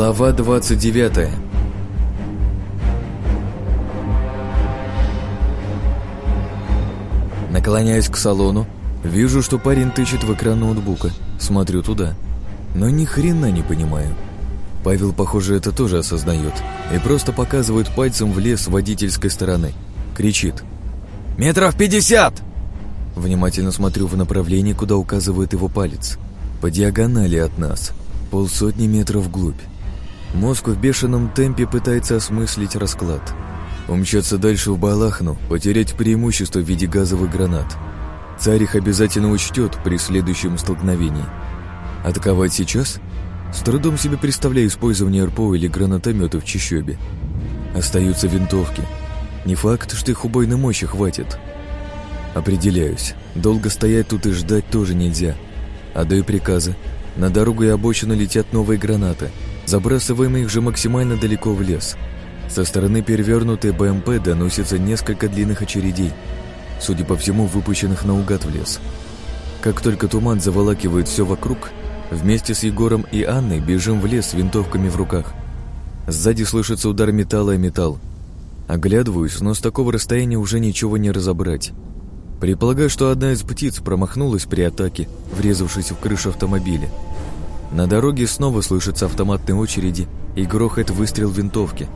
Глава 29 Наклоняюсь к салону, вижу, что парень тычет в экран ноутбука. Смотрю туда. Но ни хрена не понимаю. Павел, похоже, это тоже осознает и просто показывает пальцем в лес водительской стороны. Кричит. «Метров пятьдесят!» Внимательно смотрю в направлении, куда указывает его палец. По диагонали от нас. Полсотни метров вглубь. Мозг в бешеном темпе пытается осмыслить расклад. Умчаться дальше в Балахну, потерять преимущество в виде газовых гранат. Царь их обязательно учтет при следующем столкновении. Атаковать сейчас? С трудом себе представляю использование РПО или гранатомета в Чищобе. Остаются винтовки. Не факт, что их убойной мощи хватит. Определяюсь. Долго стоять тут и ждать тоже нельзя. Отдаю приказы. На дорогу и обочину летят новые гранаты. Забрасываем их же максимально далеко в лес. Со стороны перевернутой БМП доносится несколько длинных очередей, судя по всему, выпущенных наугад в лес. Как только туман заволакивает все вокруг, вместе с Егором и Анной бежим в лес с винтовками в руках. Сзади слышится удар металла о металл. Оглядываюсь, но с такого расстояния уже ничего не разобрать. Предполагаю, что одна из птиц промахнулась при атаке, врезавшись в крышу автомобиля. На дороге снова слышатся автоматные очереди и грохот выстрел винтовки.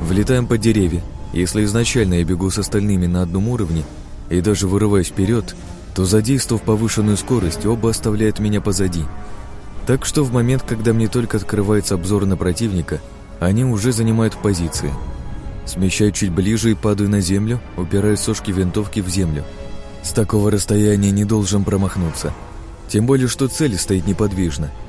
Влетаем под деревья. Если изначально я бегу с остальными на одном уровне и даже вырываюсь вперед, то, задействовав повышенную скорость, оба оставляют меня позади. Так что в момент, когда мне только открывается обзор на противника, они уже занимают позиции. Смещаю чуть ближе и падаю на землю, упирая сошки винтовки в землю. С такого расстояния не должен промахнуться. Тем более, что цель стоит неподвижно –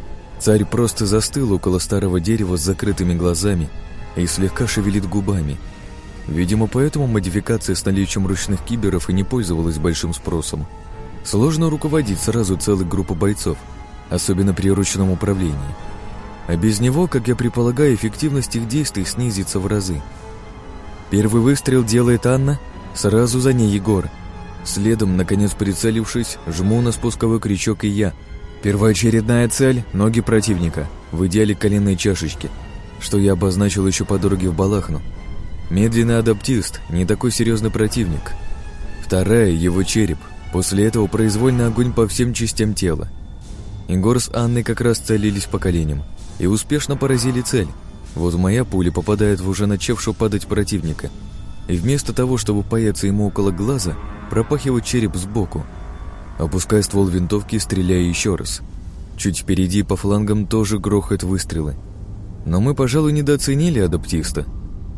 Царь просто застыл около старого дерева с закрытыми глазами и слегка шевелит губами. Видимо, поэтому модификация с наличием ручных киберов и не пользовалась большим спросом. Сложно руководить сразу целой группой бойцов, особенно при ручном управлении. А без него, как я предполагаю, эффективность их действий снизится в разы. Первый выстрел делает Анна, сразу за ней Егор. Следом, наконец прицелившись, жму на спусковой крючок и я – Первоочередная цель – ноги противника, в идеале коленные чашечки, что я обозначил еще по дороге в Балахну. Медленный адаптист, не такой серьезный противник. Вторая – его череп, после этого произвольный огонь по всем частям тела. Егор с Анной как раз целились по коленям и успешно поразили цель. Вот моя пуля попадает в уже начавшего падать противника. И вместо того, чтобы паяться ему около глаза, пропахивает череп сбоку – Опуская ствол винтовки, стреляя еще раз. Чуть впереди по флангам тоже грохают выстрелы. Но мы, пожалуй, недооценили адаптиста.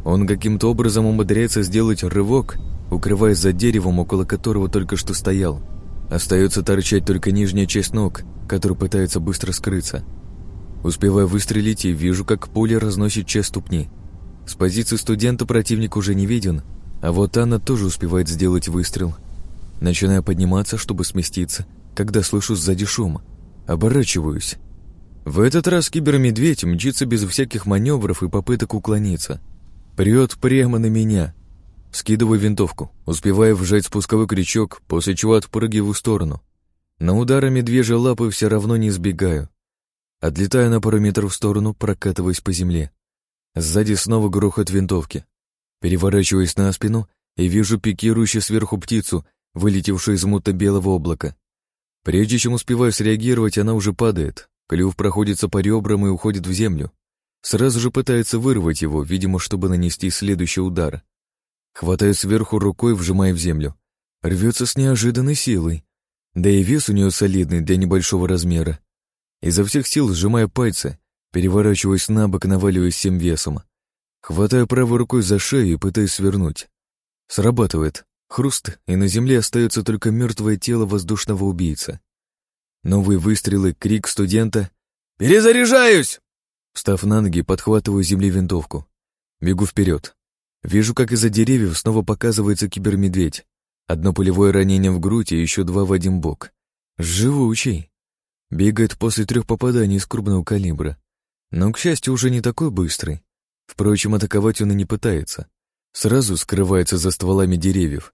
Он каким-то образом умудряется сделать рывок, укрываясь за деревом, около которого только что стоял. Остается торчать только нижняя часть ног, который пытается быстро скрыться. Успевая выстрелить и вижу, как пуля разносит часть ступни. С позиции студента противник уже не виден, а вот Анна тоже успевает сделать выстрел – Начинаю подниматься, чтобы сместиться, когда слышу сзади шум. Оборачиваюсь. В этот раз кибермедведь мчится без всяких маневров и попыток уклониться. Прет прямо на меня. Скидываю винтовку, успеваю вжать спусковой крючок, после чего отпрыгиваю в сторону. На удары медвежьей лапы все равно не избегаю. Отлетаю на пару метров в сторону, прокатываясь по земле. Сзади снова грохот винтовки. Переворачиваюсь на спину и вижу пикирующую сверху птицу, вылетевшую из мута белого облака. Прежде чем успеваю среагировать, она уже падает. Клюв проходится по ребрам и уходит в землю. Сразу же пытается вырвать его, видимо, чтобы нанести следующий удар. Хватаю сверху рукой, вжимая в землю. Рвется с неожиданной силой. Да и вес у нее солидный для небольшого размера. Изо всех сил сжимая пальцы, переворачиваясь на бок, наваливаясь всем весом. Хватаю правой рукой за шею и пытаюсь свернуть. Срабатывает. Хруст, и на земле остается только мертвое тело воздушного убийца. Новые выстрелы, крик студента «Перезаряжаюсь!» Встав на ноги, подхватываю с земли винтовку. Бегу вперед. Вижу, как из-за деревьев снова показывается кибермедведь. Одно пулевое ранение в грудь и еще два в один бок. Живучий. Бегает после трех попаданий из крупного калибра. Но, к счастью, уже не такой быстрый. Впрочем, атаковать он и не пытается. Сразу скрывается за стволами деревьев,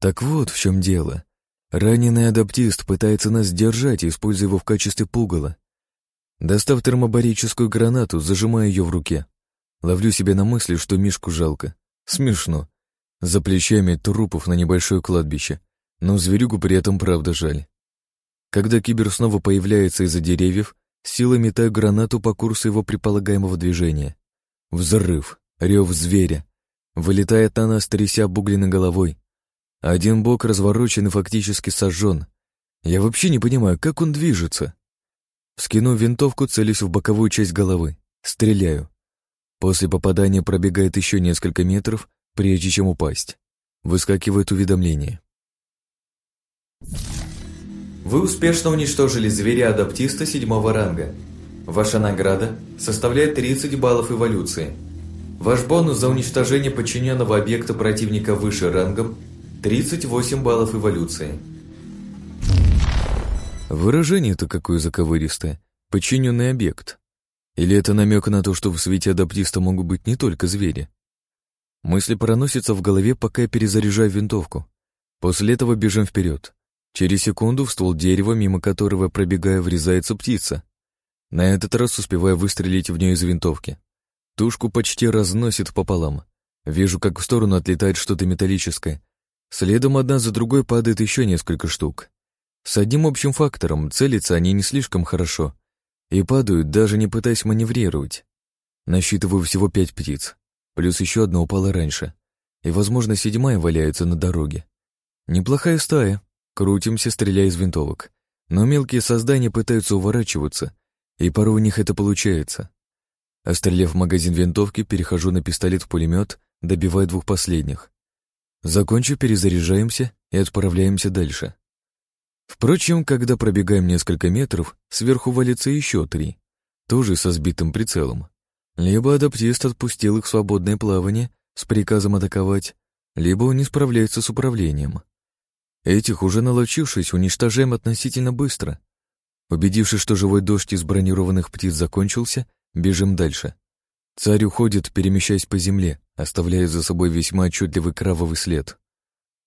так вот в чем дело. Раненый адаптист пытается нас держать, используя его в качестве пугала. Достав термобарическую гранату, зажимаю ее в руке. Ловлю себя на мысли, что Мишку жалко. Смешно. За плечами трупов на небольшое кладбище, но зверюгу при этом правда жаль. Когда кибер снова появляется из-за деревьев, силой метаю гранату по курсу его предполагаемого движения. Взрыв, рев зверя. Вылетает на нас, тряся обугленной головой. Один бок разворочен и фактически сожжен. Я вообще не понимаю, как он движется. Скинув винтовку, целюсь в боковую часть головы. Стреляю. После попадания пробегает еще несколько метров, прежде чем упасть. Выскакивает уведомление. Вы успешно уничтожили зверя-адаптиста седьмого ранга. Ваша награда составляет 30 баллов эволюции. Ваш бонус за уничтожение подчиненного объекта противника выше рангом 38 баллов эволюции. Выражение-то какое заковыристое. Подчиненный объект. Или это намек на то, что в свете адаптиста могут быть не только звери? Мысли проносятся в голове, пока я перезаряжаю винтовку. После этого бежим вперед. Через секунду в ствол дерева, мимо которого, пробегая, врезается птица. На этот раз успеваю выстрелить в нее из винтовки. Тушку почти разносит пополам. Вижу, как в сторону отлетает что-то металлическое. Следом одна за другой падает еще несколько штук. С одним общим фактором целятся они не слишком хорошо, и падают, даже не пытаясь маневрировать. Насчитываю всего пять птиц, плюс еще одна упала раньше, и, возможно, седьмая валяется на дороге. Неплохая стая, крутимся, стреляя из винтовок, но мелкие создания пытаются уворачиваться, и порой у них это получается. Остреляв магазин винтовки, перехожу на пистолет-пулемет, добивая двух последних. Закончу, перезаряжаемся и отправляемся дальше. Впрочем, когда пробегаем несколько метров, сверху валится еще три, тоже со сбитым прицелом. Либо адаптист отпустил их в свободное плавание с приказом атаковать, либо он не справляется с управлением. Этих, уже налочившись, уничтожаем относительно быстро. Убедившись, что живой дождь из бронированных птиц закончился, бежим дальше. Царь уходит, перемещаясь по земле, оставляя за собой весьма отчетливый кровавый след.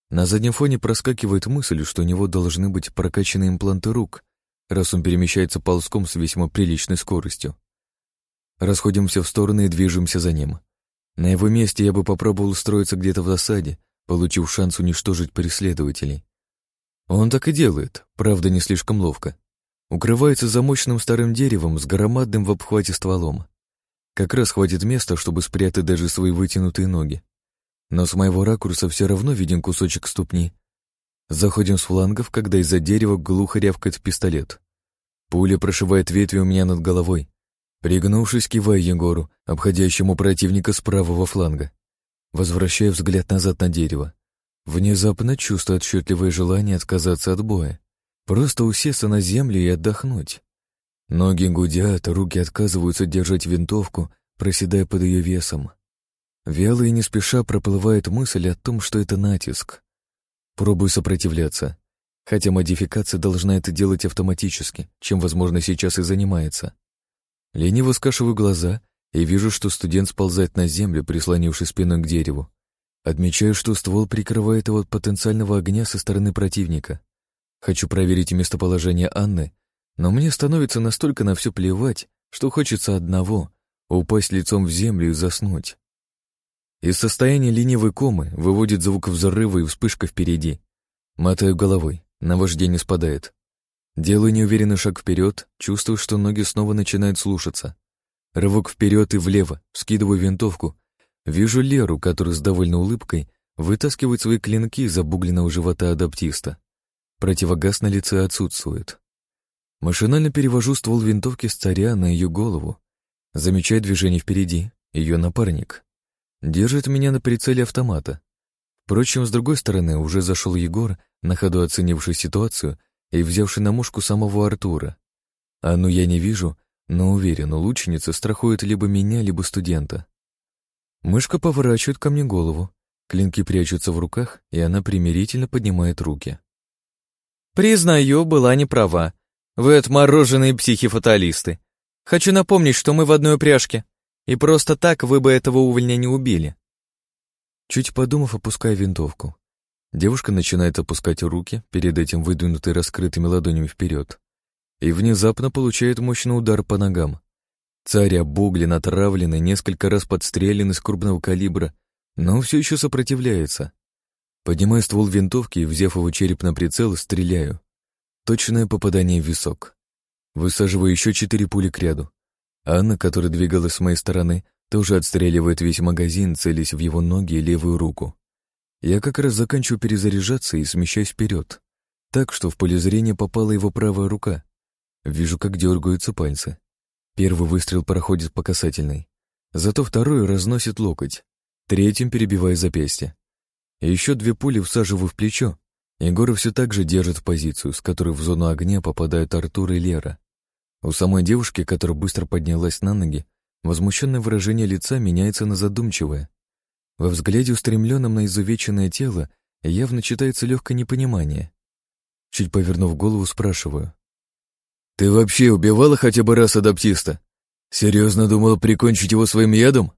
На заднем фоне проскакивает мысль, что у него должны быть прокачаны импланты рук, раз он перемещается ползком с весьма приличной скоростью. Расходимся в стороны и движемся за ним. На его месте я бы попробовал устроиться где-то в засаде, получив шанс уничтожить преследователей. Он так и делает, правда, не слишком ловко. Укрывается за мощным старым деревом с громадным в обхвате стволом. Как раз хватит места, чтобы спрятать даже свои вытянутые ноги но с моего ракурса все равно виден кусочек ступни. Заходим с флангов, когда из-за дерева глухо рявкает пистолет. Пуля прошивает ветви у меня над головой. Пригнувшись, киваю Егору, обходящему противника с правого фланга. Возвращаю взгляд назад на дерево. Внезапно чувствую отчетливое желание отказаться от боя. Просто усесться на землю и отдохнуть. Ноги гудят, руки отказываются держать винтовку, проседая под ее весом. Вяло и не спеша проплывает мысль о том, что это натиск. Пробую сопротивляться, хотя модификация должна это делать автоматически, чем, возможно, сейчас и занимается. Лениво скашиваю глаза и вижу, что студент сползает на землю, прислонившись спиной к дереву. Отмечаю, что ствол прикрывает его от потенциального огня со стороны противника. Хочу проверить местоположение Анны, но мне становится настолько на все плевать, что хочется одного — упасть лицом в землю и заснуть. Из состояния ленивой комы выводит звук взрыва и вспышка впереди. Мотаю головой, наваждение спадает. Делаю неуверенный шаг вперед, чувствую, что ноги снова начинают слушаться. Рывок вперед и влево, скидываю винтовку. Вижу Леру, которая с довольной улыбкой вытаскивает свои клинки из обугленного живота адаптиста. Противогаз на лице отсутствует. Машинально перевожу ствол винтовки с царя на ее голову. Замечаю движение впереди, ее напарник. Держит меня на прицеле автомата. Впрочем, с другой стороны, уже зашел Егор, на ходу оценивший ситуацию и взявший на мушку самого Артура. А ну я не вижу, но уверен, лучница страхует либо меня, либо студента. Мышка поворачивает ко мне голову, клинки прячутся в руках, и она примирительно поднимает руки. «Признаю, была не права. Вы отмороженные психи-фаталисты. Хочу напомнить, что мы в одной упряжке. И просто так вы бы этого увольня не убили. Чуть подумав, опуская винтовку. Девушка начинает опускать руки, перед этим выдвинутые раскрытыми ладонями вперед. и внезапно получает мощный удар по ногам. Царь обуглен, отравленный, несколько раз подстрелен из крупного калибра, но все еще сопротивляется. Поднимаю ствол винтовки и, взяв его череп на прицел, стреляю. Точное попадание в висок. Высаживаю еще четыре пули к ряду. Анна, которая двигалась с моей стороны, тоже отстреливает весь магазин, целясь в его ноги и левую руку. Я как раз заканчиваю перезаряжаться и смещаюсь вперед, так что в поле зрения попала его правая рука. Вижу, как дергаются пальцы. Первый выстрел проходит по касательной, зато второй разносит локоть, третьим перебивая запястье. Еще две пули всаживаю в плечо. Егор все так же держит позицию, с которой в зону огня попадают Артур и Лера. У самой девушки, которая быстро поднялась на ноги, возмущенное выражение лица меняется на задумчивое. Во взгляде, устремленном на изувеченное тело, явно читается легкое непонимание. Чуть повернув голову, спрашиваю. «Ты вообще убивала хотя бы раз адаптиста? Серьезно думал прикончить его своим ядом?»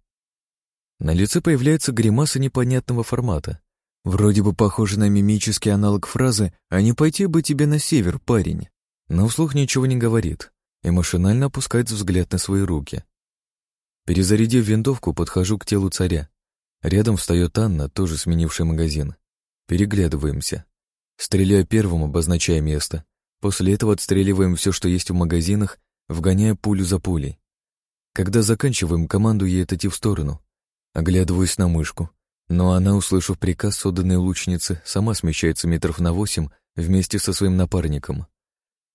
На лице появляется гримаса непонятного формата. Вроде бы похоже на мимический аналог фразы «А не пойти бы тебе на север, парень?» Но вслух ничего не говорит и машинально опускает взгляд на свои руки. Перезарядив винтовку, подхожу к телу царя. Рядом встает Анна, тоже сменившая магазин. Переглядываемся. Стреляю первым, обозначая место. После этого отстреливаем все, что есть в магазинах, вгоняя пулю за пулей. Когда заканчиваем, команду ей отойти в сторону. Оглядываюсь на мышку. Но она, услышав приказ отданной лучницы, сама смещается метров на восемь вместе со своим напарником.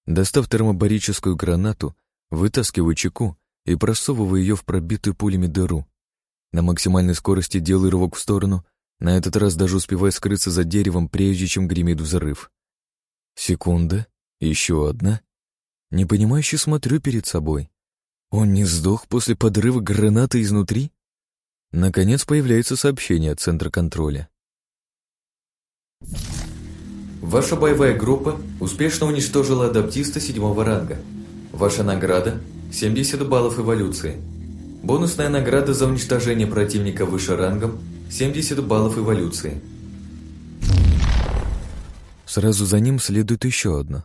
Достав термобарическую гранату, вытаскиваю чеку и просовываю ее в пробитую пулями дыру. На максимальной скорости делаю рывок в сторону, на этот раз даже успеваю скрыться за деревом, прежде чем гремит взрыв. Секунда, еще одна. Непонимающе смотрю перед собой. Он не сдох после подрыва гранаты изнутри? Наконец появляется сообщение от центра контроля. Ваша боевая группа успешно уничтожила адаптиста седьмого ранга. Ваша награда – 70 баллов эволюции. Бонусная награда за уничтожение противника выше рангом – 70 баллов эволюции. Сразу за ним следует еще одно.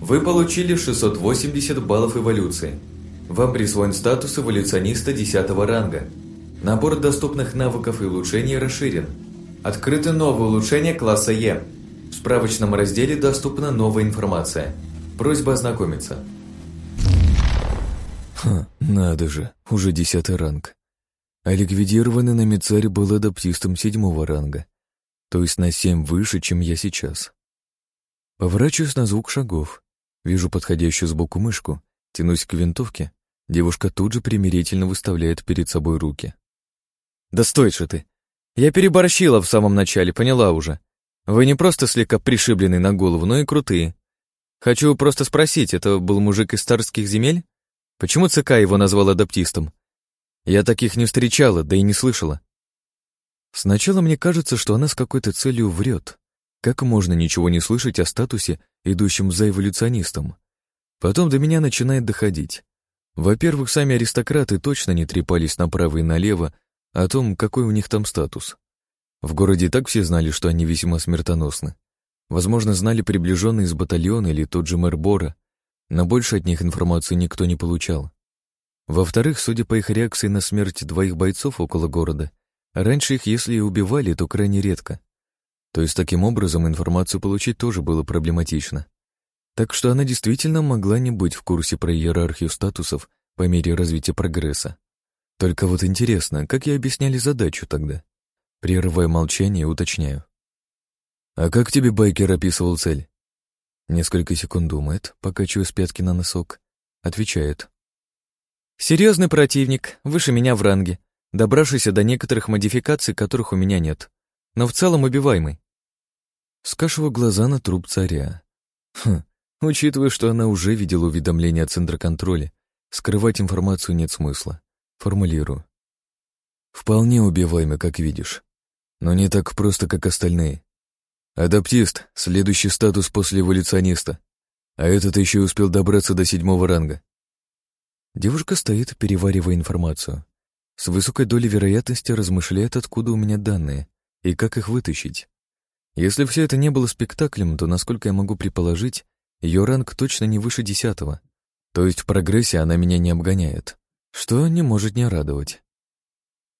Вы получили 680 баллов эволюции. Вам присвоен статус эволюциониста 10 ранга. Набор доступных навыков и улучшений расширен. Открыты новые улучшения класса Е. В справочном разделе доступна новая информация. Просьба ознакомиться. Ха, надо же, уже десятый ранг. А ликвидированный нами царь был адаптистом седьмого ранга, то есть на семь выше, чем я сейчас. Поворачиваюсь на звук шагов, вижу подходящую сбоку мышку, тянусь к винтовке, девушка тут же примирительно выставляет перед собой руки. «Да стой же ты! Я переборщила в самом начале, поняла уже. Вы не просто слегка пришибленные на голову, но и крутые. Хочу просто спросить, это был мужик из старских земель? Почему ЦК его назвал адаптистом? Я таких не встречала, да и не слышала. Сначала мне кажется, что она с какой-то целью врет. Как можно ничего не слышать о статусе, идущем за эволюционистом? Потом до меня начинает доходить. Во-первых, сами аристократы точно не трепались направо и налево о том, какой у них там статус. В городе так все знали, что они весьма смертоносны. Возможно, знали приближенные из батальона или тот же мэр Бора, но больше от них информации никто не получал. Во-вторых, судя по их реакции на смерть двоих бойцов около города, раньше их, если и убивали, то крайне редко. То есть таким образом информацию получить тоже было проблематично. Так что она действительно могла не быть в курсе про иерархию статусов по мере развития прогресса. Только вот интересно, как ей объясняли задачу тогда? Прерывая молчание, уточняю. «А как тебе байкер описывал цель?» Несколько секунд думает, покачивая с пятки на носок. Отвечает. «Серьезный противник, выше меня в ранге, добравшийся до некоторых модификаций, которых у меня нет, но в целом убиваемый». Скашиваю глаза на труп царя. Хм, учитывая, что она уже видела уведомление от центра контроля, скрывать информацию нет смысла. Формулирую. Вполне убиваемый, как видишь. Но не так просто, как остальные. Адаптист — следующий статус после эволюциониста. А этот еще и успел добраться до седьмого ранга. Девушка стоит, переваривая информацию. С высокой долей вероятности размышляет, откуда у меня данные и как их вытащить. Если все это не было спектаклем, то, насколько я могу предположить, ее ранг точно не выше десятого. То есть в прогрессе она меня не обгоняет, что не может не радовать.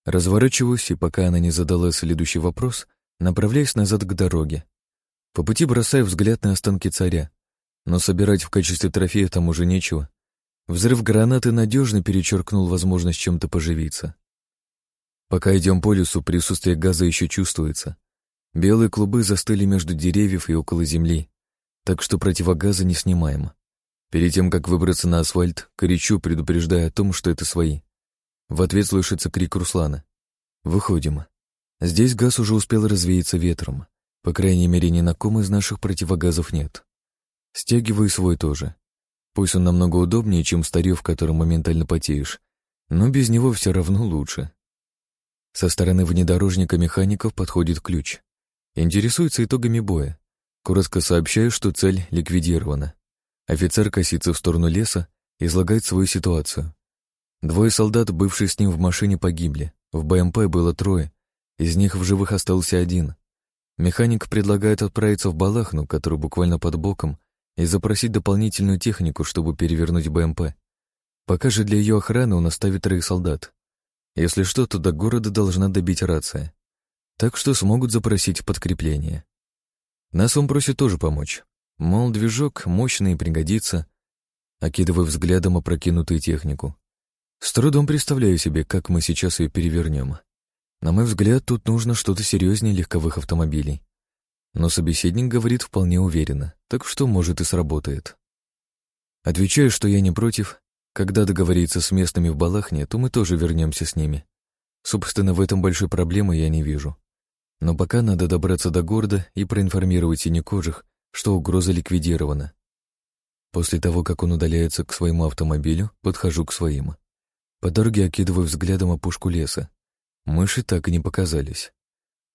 Разворачиваюсь, и пока она не задала следующий вопрос, направляюсь назад к дороге. По пути бросаю взгляд на останки царя, но собирать в качестве трофея там уже нечего. Взрыв гранаты надежно перечеркнул возможность чем-то поживиться. Пока идем по лесу, присутствие газа еще чувствуется. Белые клубы застыли между деревьев и около земли, так что противогаза не снимаем. Перед тем, как выбраться на асфальт, кричу, предупреждая о том, что это свои. В ответ слышится крик Руслана. Выходим. Здесь газ уже успел развеяться ветром. По крайней мере, ни на ком из наших противогазов нет. Стягиваю свой тоже. Пусть он намного удобнее, чем старье, в котором моментально потеешь, но без него все равно лучше. Со стороны внедорожника механиков подходит ключ. Интересуется итогами боя. Коротко сообщаю, что цель ликвидирована. Офицер косится в сторону леса, излагает свою ситуацию. Двое солдат, бывшие с ним в машине, погибли. В БМП было трое, из них в живых остался один. Механик предлагает отправиться в Балахну, который буквально под боком, и запросить дополнительную технику, чтобы перевернуть БМП. Пока же для ее охраны он оставит троих солдат. Если что, то до города должна добить рация. Так что смогут запросить подкрепление. Нас он просит тоже помочь. Мол, движок мощный и пригодится, окидывая взглядом опрокинутую технику. С трудом представляю себе, как мы сейчас ее перевернем. На мой взгляд, тут нужно что-то серьезнее легковых автомобилей. Но собеседник говорит вполне уверенно, так что, может, и сработает. Отвечаю, что я не против. Когда договориться с местными в Балахне, то мы тоже вернемся с ними. Собственно, в этом большой проблемы я не вижу. Но пока надо добраться до города и проинформировать синекожих, что угроза ликвидирована. После того, как он удаляется к своему автомобилю, подхожу к своим. По дороге окидываю взглядом опушку леса. Мыши так и не показались.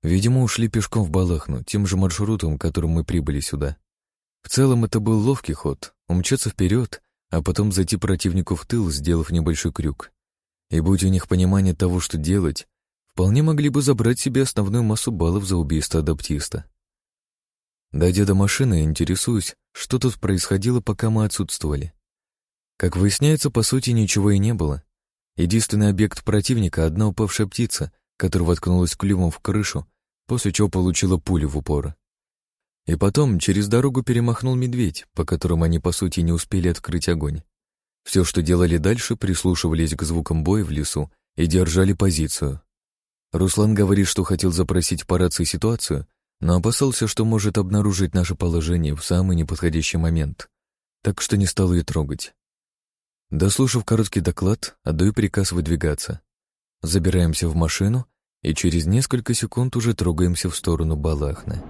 Видимо, ушли пешком в Балахну, тем же маршрутом, которым мы прибыли сюда. В целом, это был ловкий ход — умчаться вперед, а потом зайти противнику в тыл, сделав небольшой крюк. И будь у них понимание того, что делать, вполне могли бы забрать себе основную массу баллов за убийство адаптиста. Дойдя до машины, интересуюсь, что тут происходило, пока мы отсутствовали. Как выясняется, по сути, ничего и не было. Единственный объект противника — одна упавшая птица, которая воткнулась клювом в крышу, после чего получила пулю в упор. И потом через дорогу перемахнул медведь, по которому они, по сути, не успели открыть огонь. Все, что делали дальше, прислушивались к звукам боя в лесу и держали позицию. Руслан говорит, что хотел запросить по рации ситуацию, но опасался, что может обнаружить наше положение в самый неподходящий момент, так что не стал ее трогать. Дослушав короткий доклад, отдаю приказ выдвигаться. Забираемся в машину и через несколько секунд уже трогаемся в сторону Балахны.